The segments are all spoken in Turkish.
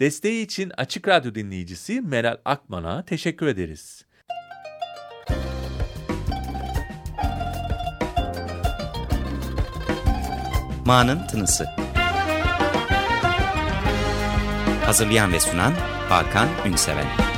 Desteği için Açık Radyo dinleyicisi Meral Akman'a teşekkür ederiz. Ma'nın Tınısı Hazırlayan ve sunan Hakan Ünseven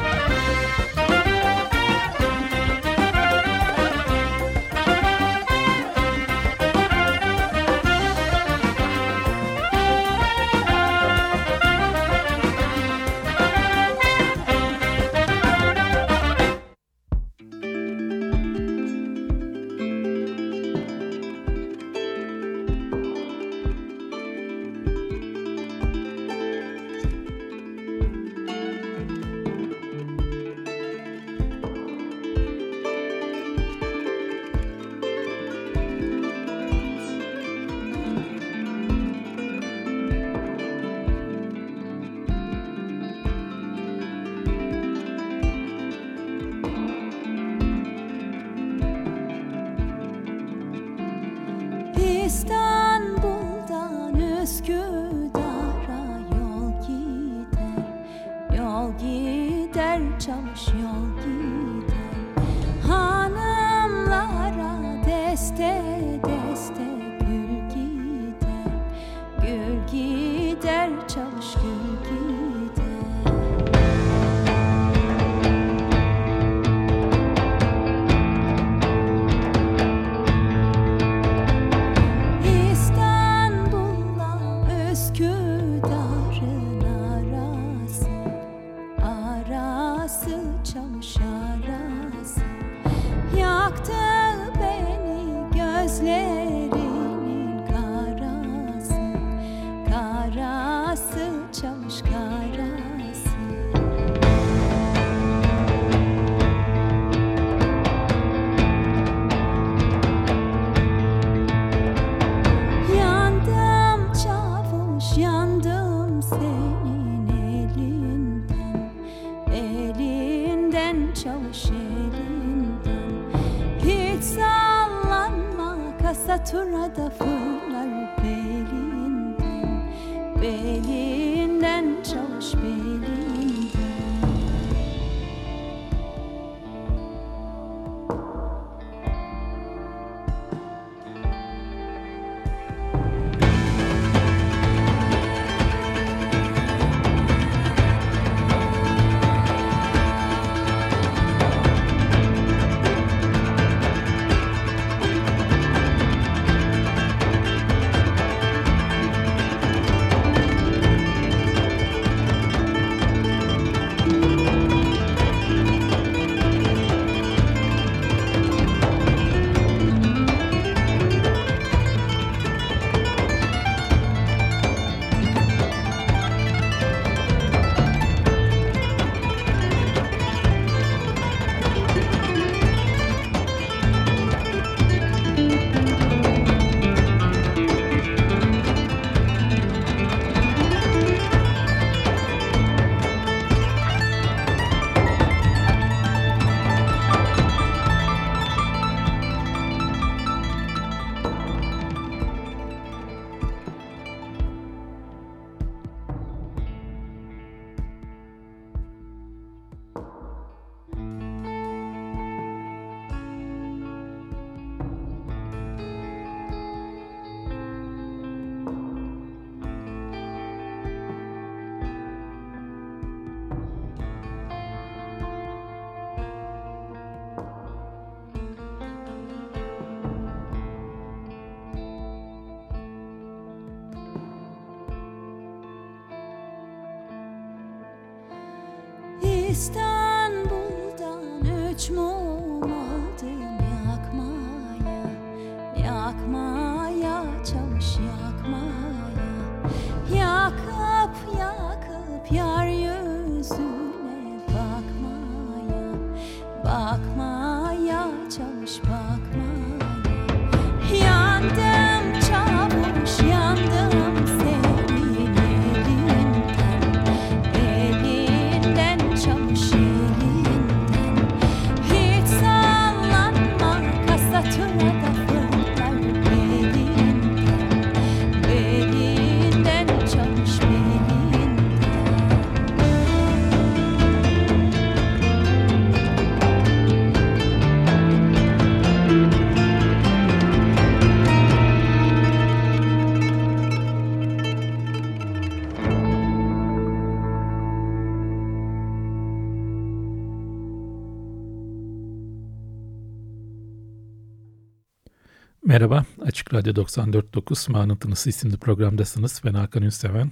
Merhaba, Açık Radyo 94.9 Manıntınız isimli programdasınız. Ben Hakan Ünseven.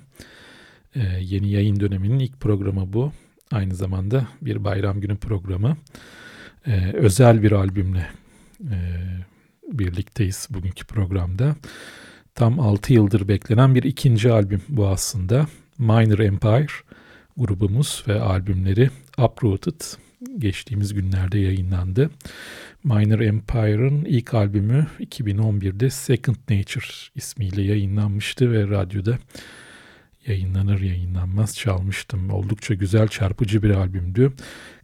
Ee, yeni yayın döneminin ilk programı bu. Aynı zamanda bir bayram günü programı. Ee, özel bir albümle e, birlikteyiz bugünkü programda. Tam 6 yıldır beklenen bir ikinci albüm bu aslında. Minor Empire grubumuz ve albümleri Uprooted geçtiğimiz günlerde yayınlandı. Minor Empire'ın ilk albümü 2011'de Second Nature ismiyle yayınlanmıştı ve radyoda yayınlanır yayınlanmaz çalmıştım. Oldukça güzel çarpıcı bir albümdü.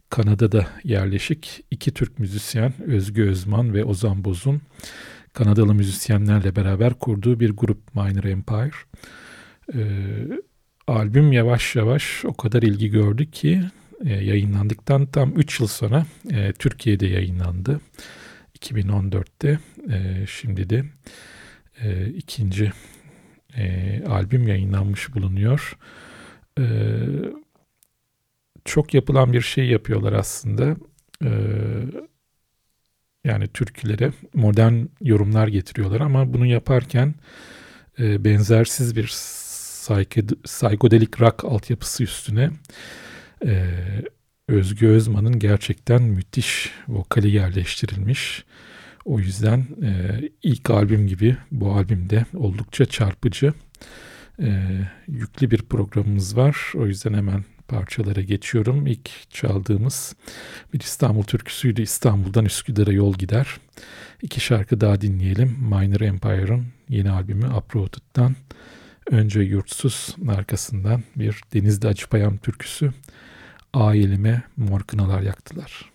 Kanada'da yerleşik iki Türk müzisyen Özgü Özman ve Ozan Boz'un Kanadalı müzisyenlerle beraber kurduğu bir grup Minor Empire. Ee, albüm yavaş yavaş o kadar ilgi gördü ki e, yayınlandıktan tam 3 yıl sonra e, Türkiye'de yayınlandı. 2014'te e, şimdi de e, ikinci e, albüm yayınlanmış bulunuyor. E, çok yapılan bir şey yapıyorlar aslında. E, yani türkülere modern yorumlar getiriyorlar ama bunu yaparken e, benzersiz bir psychedelic rock altyapısı üstüne e, Özgü Özman'ın gerçekten müthiş vokali yerleştirilmiş. O yüzden e, ilk albüm gibi bu albümde oldukça çarpıcı, e, yüklü bir programımız var. O yüzden hemen parçalara geçiyorum. İlk çaldığımız bir İstanbul türküsüydü. İstanbul'dan Üsküdar'a yol gider. İki şarkı daha dinleyelim. Minor Empire'ın yeni albümü Uprooted'dan. Önce Yurtsuz arkasından bir Denizli Acıpayam türküsü. Aileme mor kınalar yaktılar.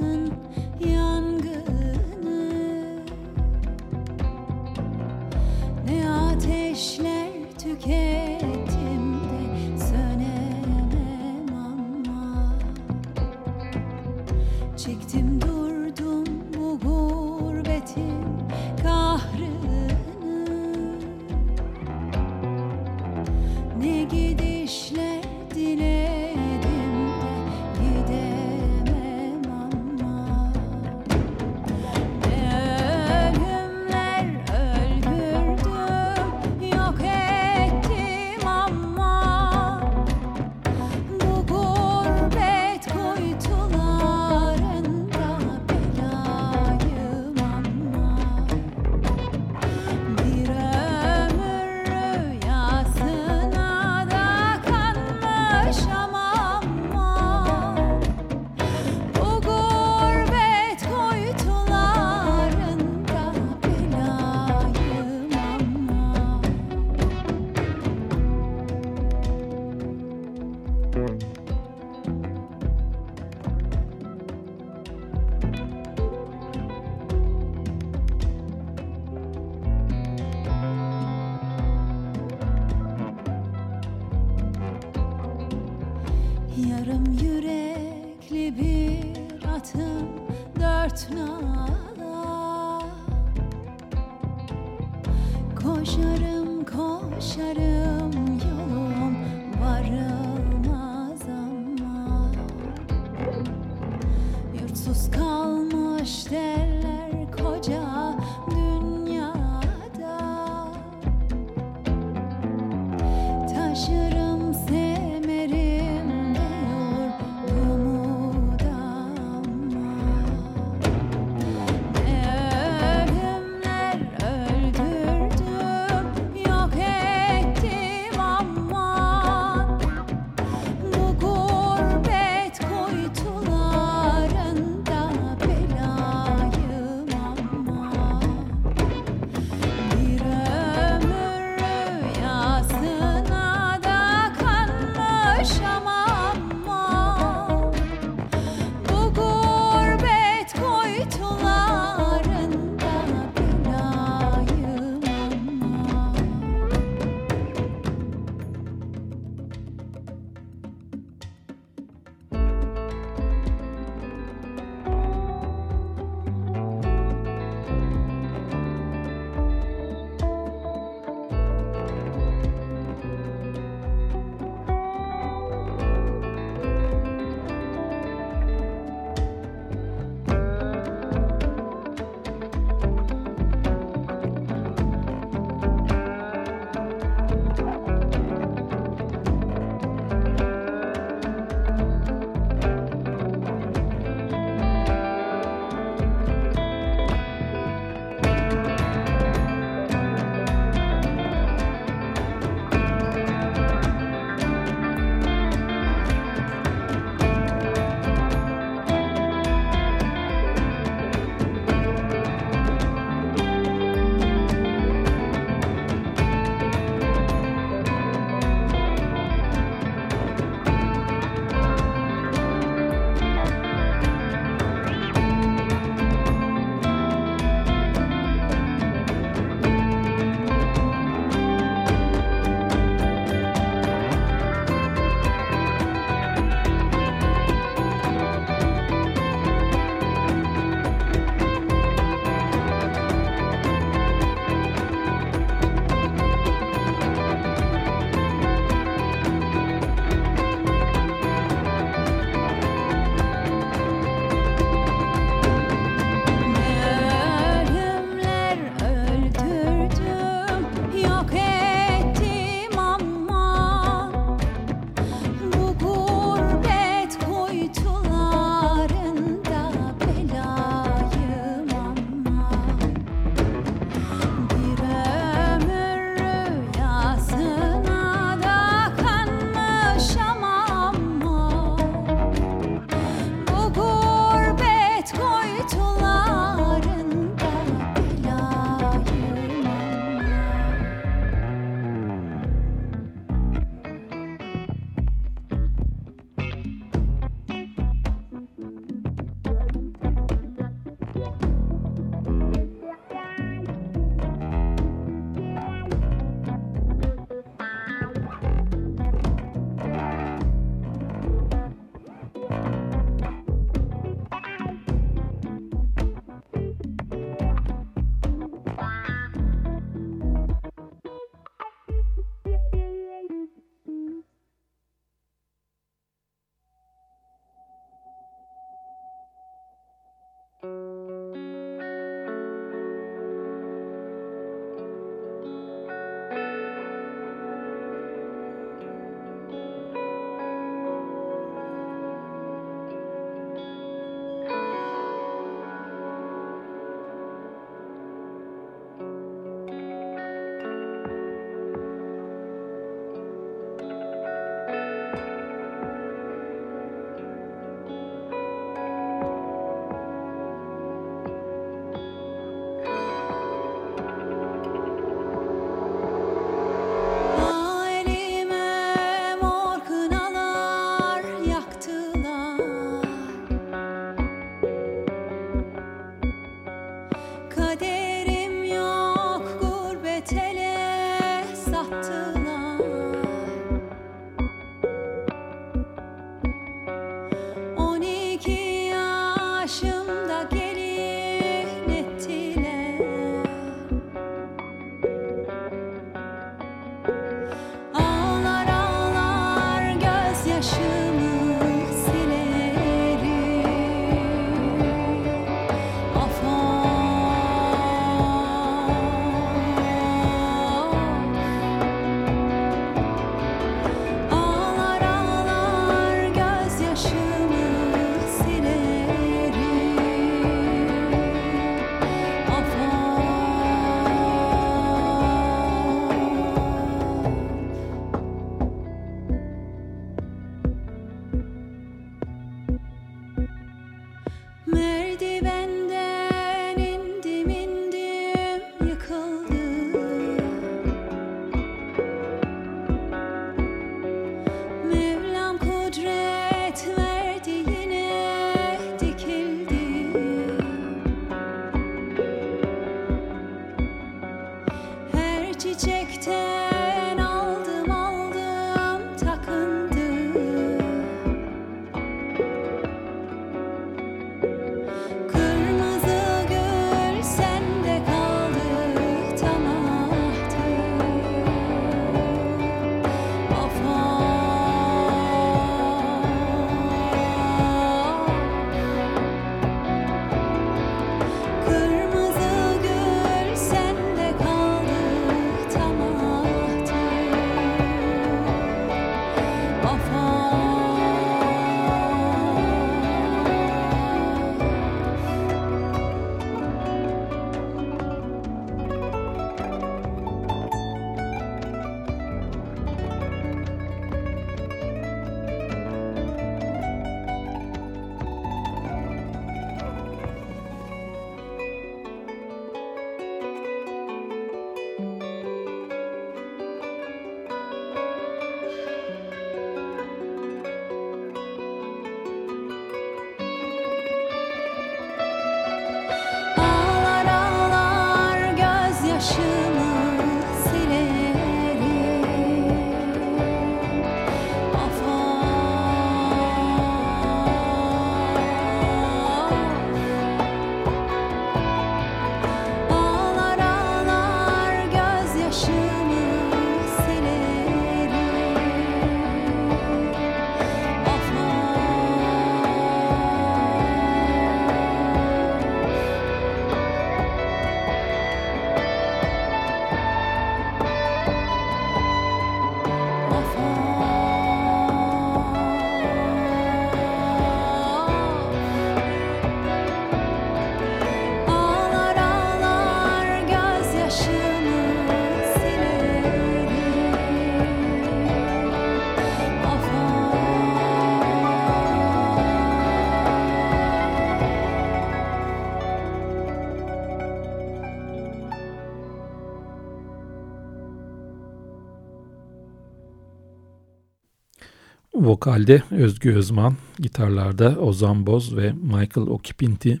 Vokalde Özgü Özman, gitarlarda Ozan Boz ve Michael Okipinti,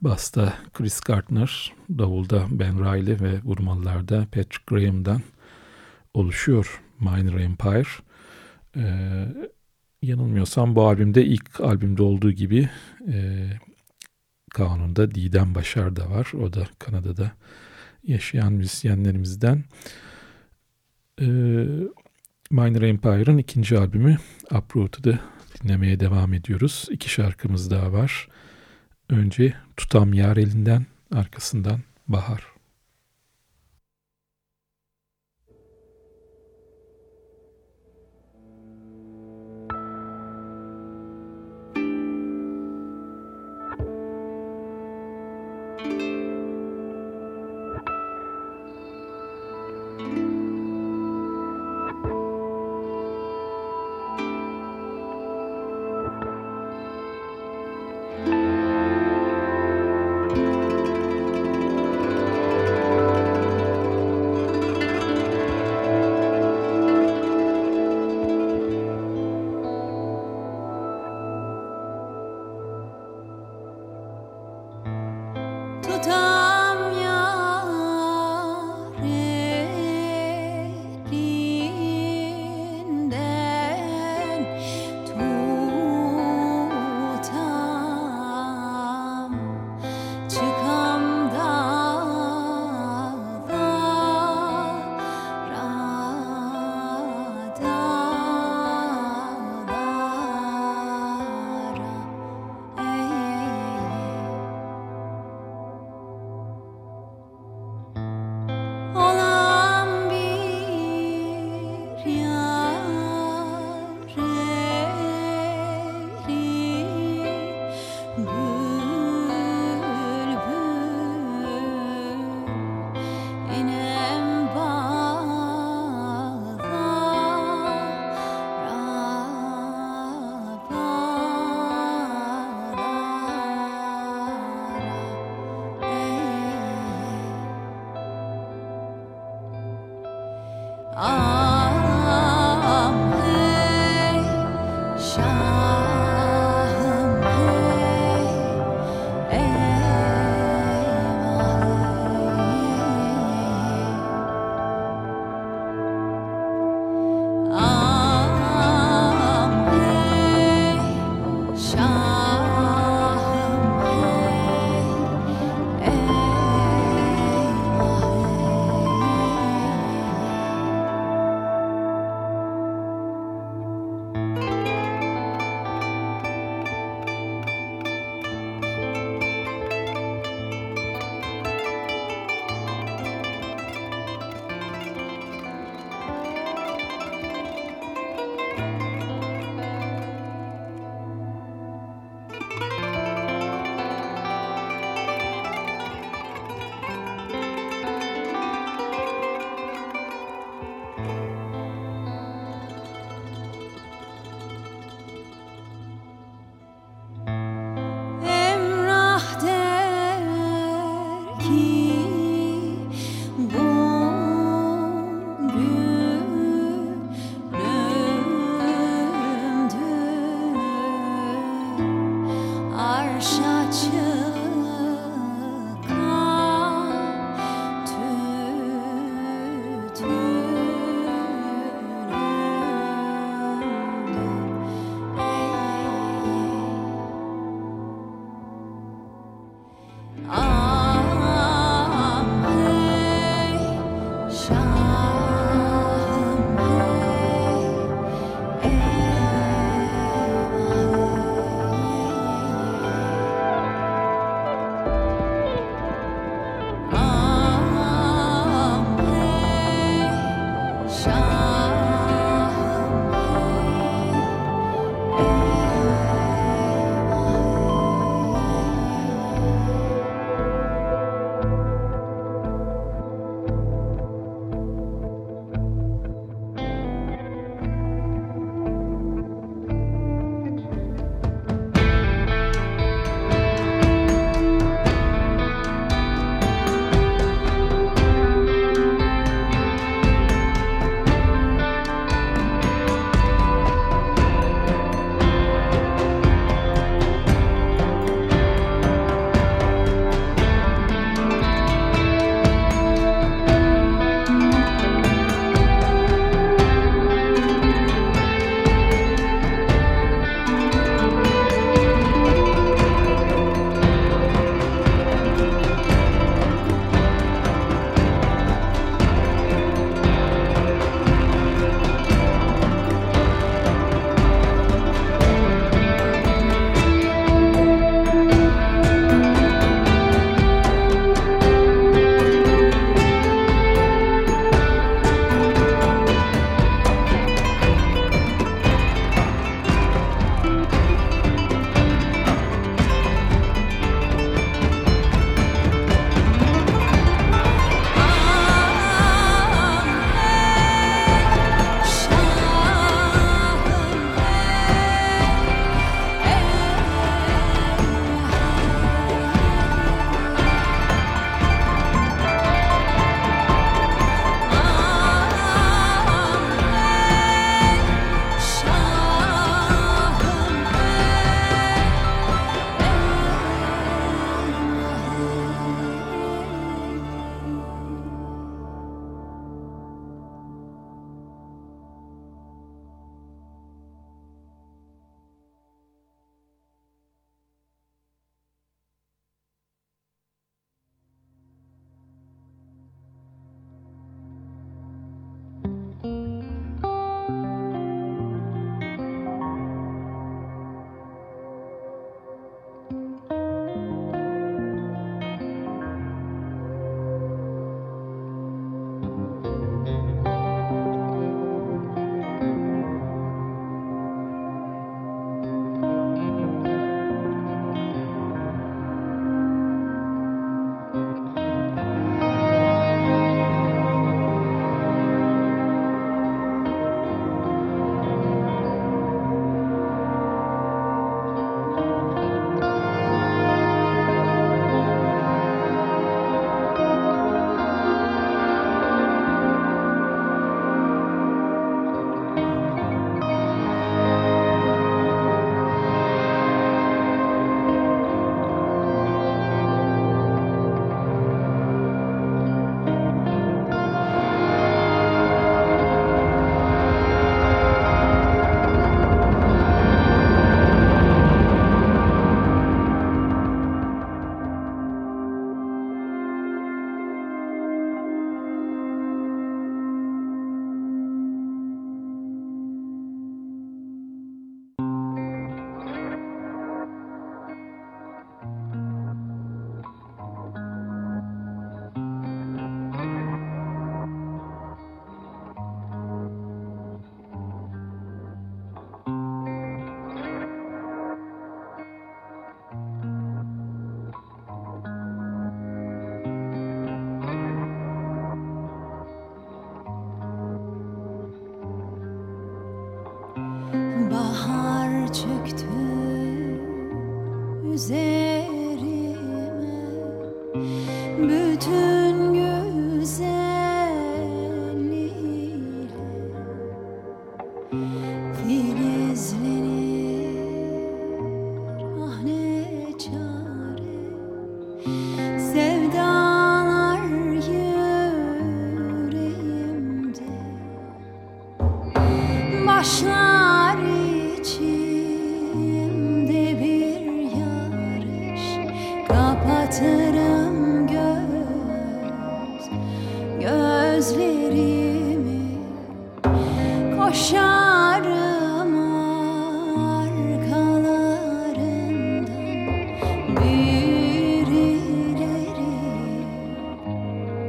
basta Chris Gardner, davulda Ben Riley ve vurmalılarda Patrick Graham'dan oluşuyor Minor Empire. Ee, yanılmıyorsam bu albümde ilk albümde olduğu gibi e, kanunda Didem Başar da var. O da Kanada'da yaşayan müzisyenlerimizden. Ee, Minor Empire'ın ikinci albümü Uprooted'ı dinlemeye devam ediyoruz. İki şarkımız daha var. Önce Tutam Yar elinden, arkasından Bahar.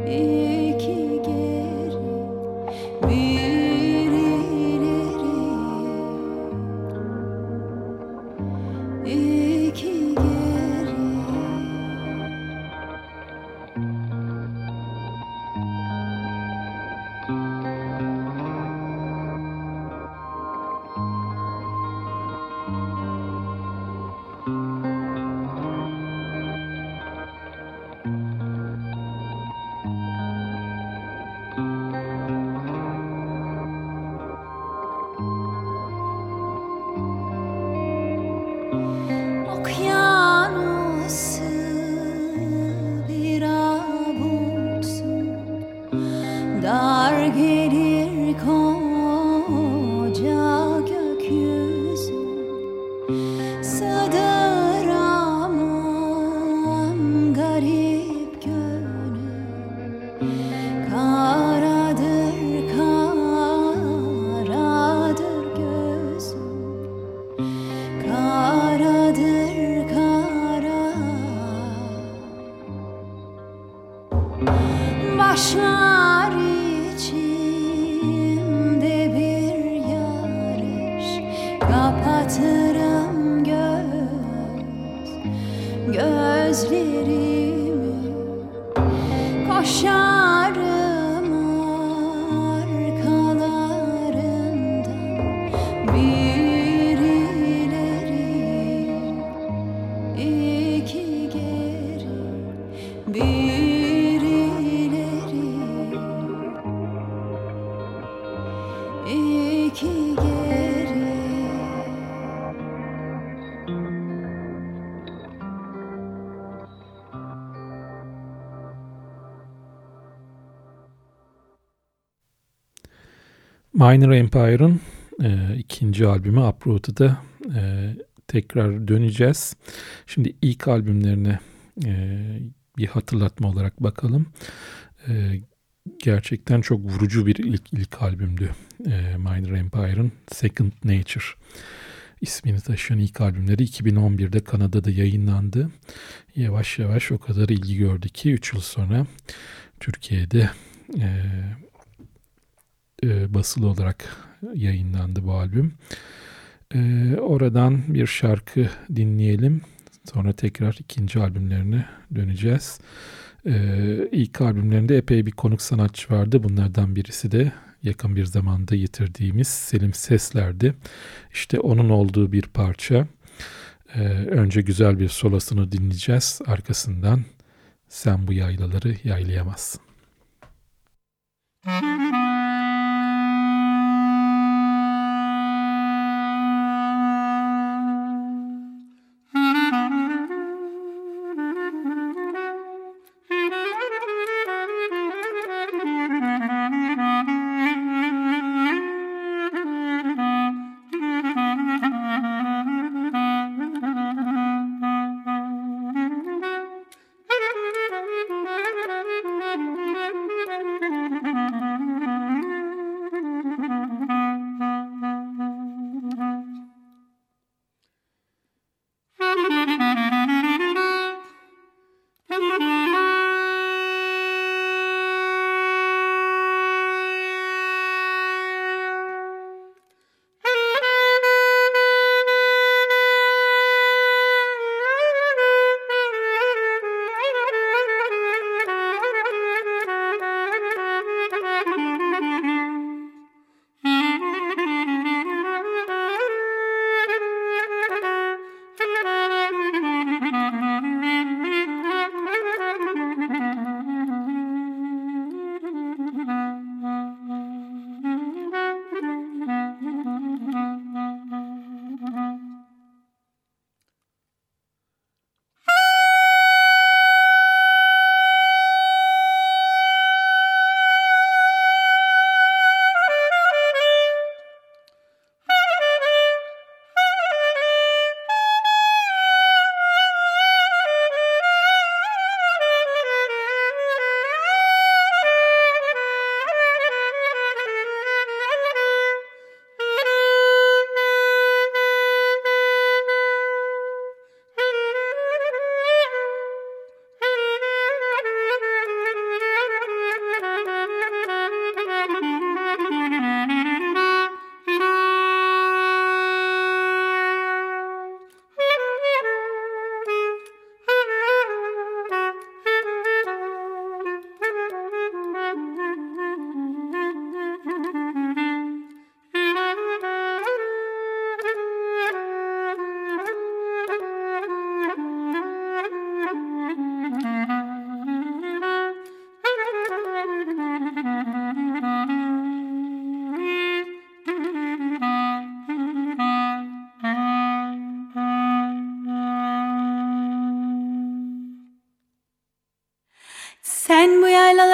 İki Minor Empire'ın e, ikinci albümü Uprooted'a e, tekrar döneceğiz. Şimdi ilk albümlerine e, bir hatırlatma olarak bakalım. E, gerçekten çok vurucu bir ilk, ilk albümdü e, Minor Empire'ın Second Nature ismini taşıyan ilk albümleri 2011'de Kanada'da yayınlandı. Yavaş yavaş o kadar ilgi gördü ki 3 yıl sonra Türkiye'de e, e, basılı olarak yayınlandı bu albüm. E, oradan bir şarkı dinleyelim. Sonra tekrar ikinci albümlerine döneceğiz. E, ilk albümlerinde epey bir konuk sanatçı vardı. Bunlardan birisi de yakın bir zamanda yitirdiğimiz Selim Sesler'di. İşte onun olduğu bir parça. E, önce güzel bir solasını dinleyeceğiz. Arkasından sen bu yaylaları yaylayamazsın.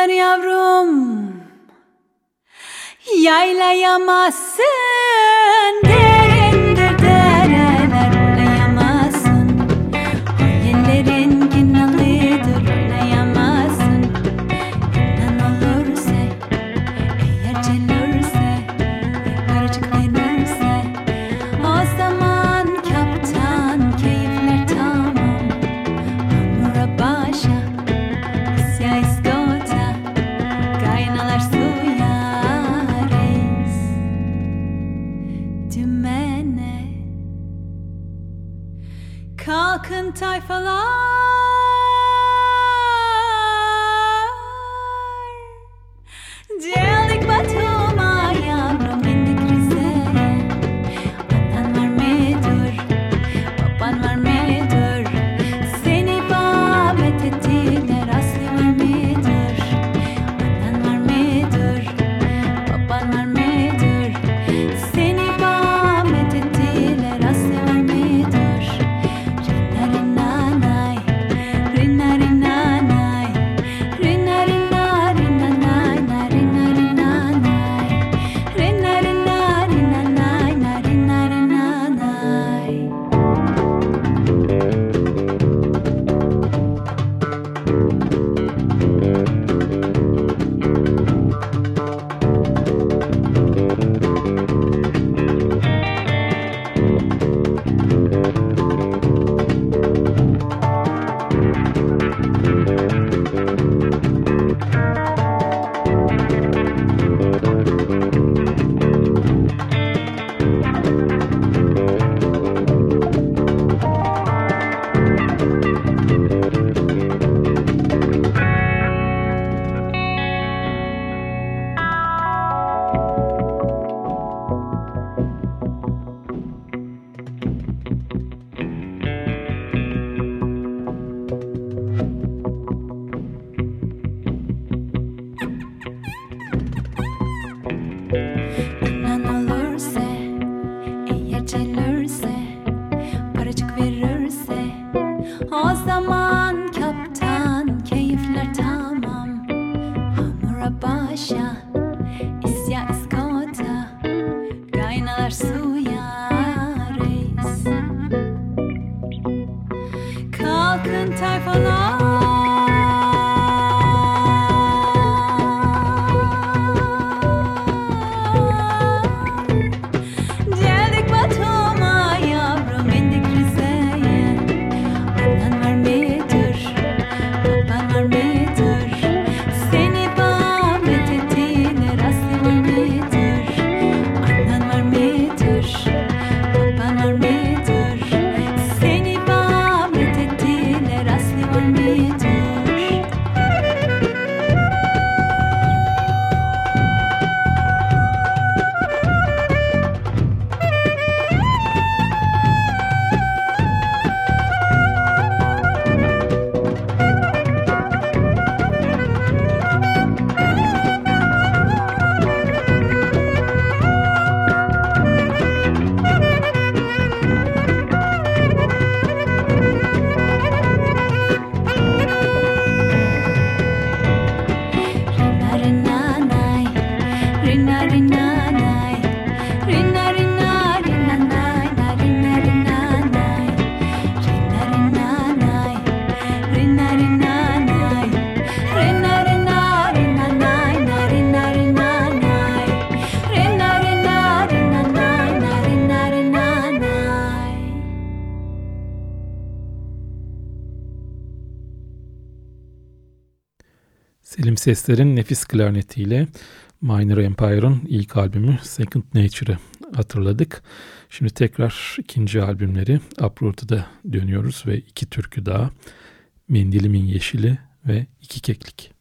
yavrum. Yaylayamazsın. seslerin nefis klarnetiyle Minor Empire'ın ilk albümü Second Nature'ı hatırladık. Şimdi tekrar ikinci albümleri Uproot'a dönüyoruz ve iki türkü daha Mendilimin Yeşili ve İki Keklik.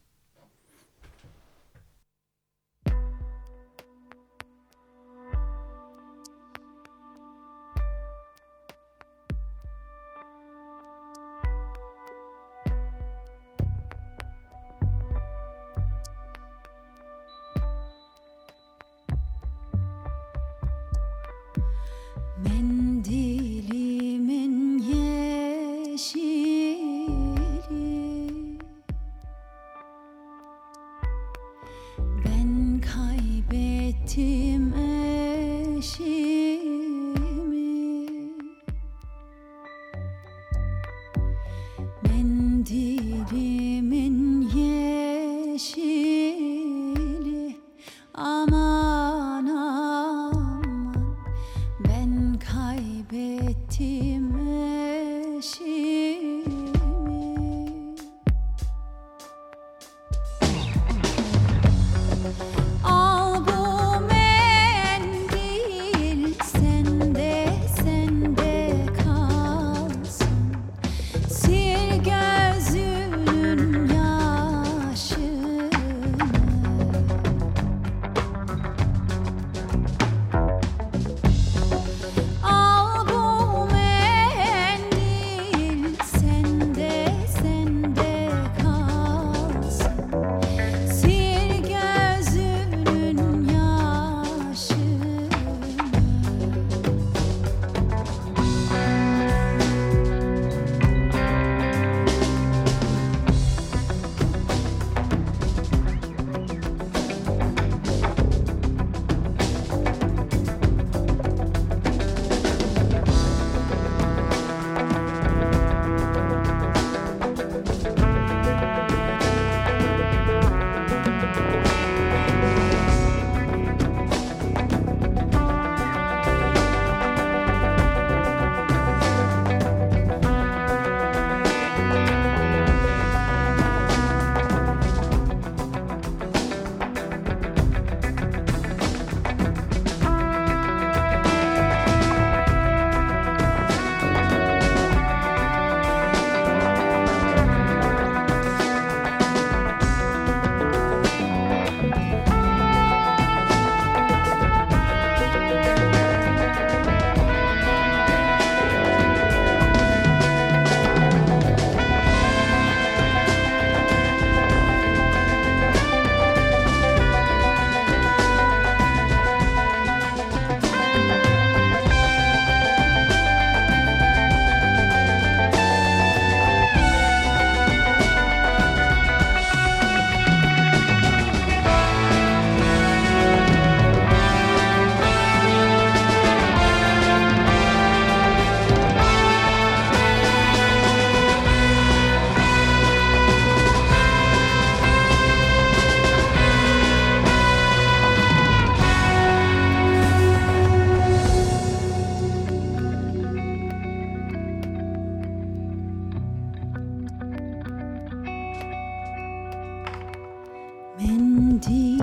indeed.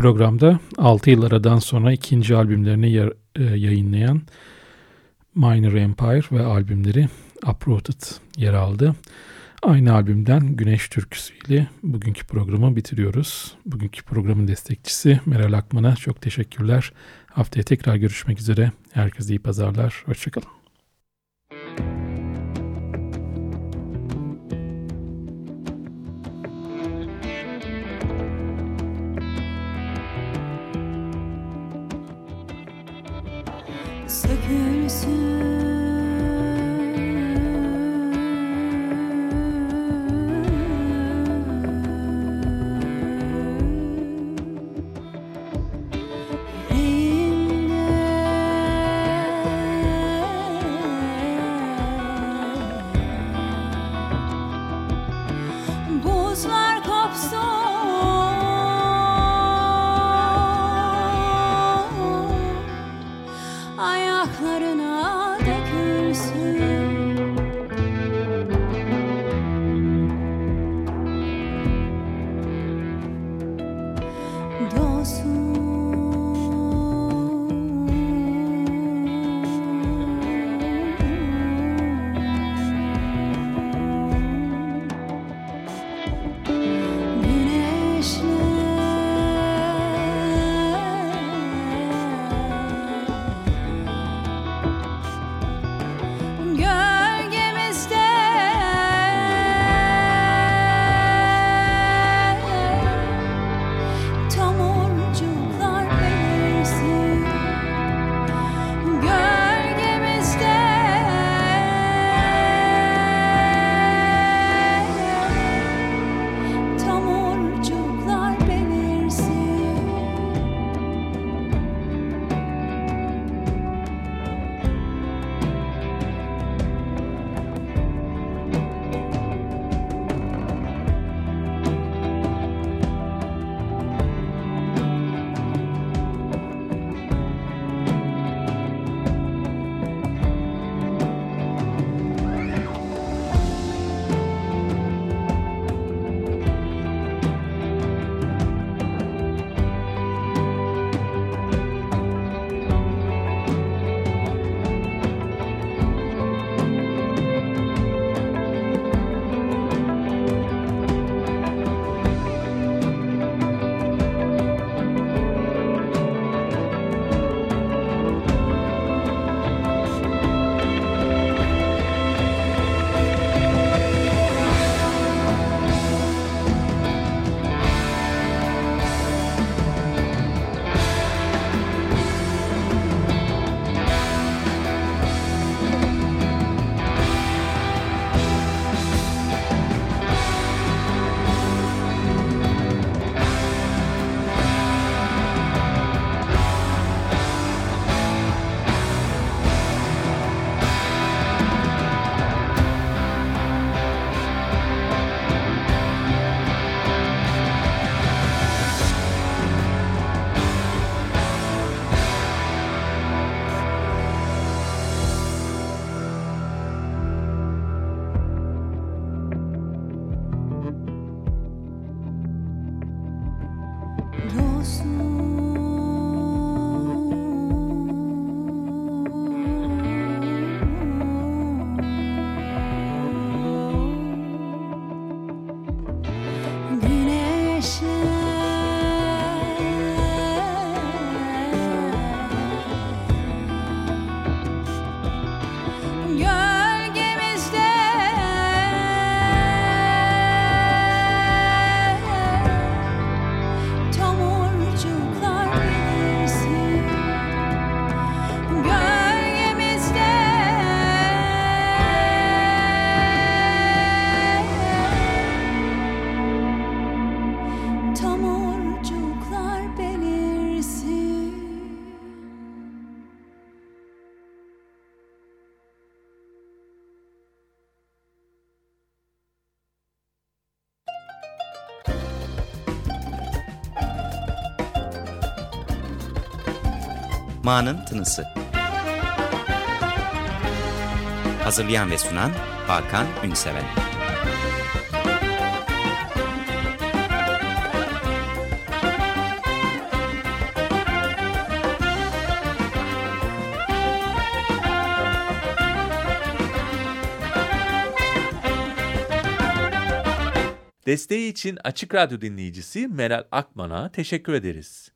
Programda 6 yıl aradan sonra ikinci albümlerini yer, e, yayınlayan Minor Empire ve albümleri Uprooted yer aldı. Aynı albümden Güneş türküsüyle bugünkü programı bitiriyoruz. Bugünkü programın destekçisi Meral Akman'a çok teşekkürler. Haftaya tekrar görüşmek üzere. Herkese iyi pazarlar. Hoşçakalın. Ma'nın Tınısı. Hazırlayan ve sunan Hakan Ünseven. Desteği için Açık Radyo dinleyicisi Meral Akman'a teşekkür ederiz.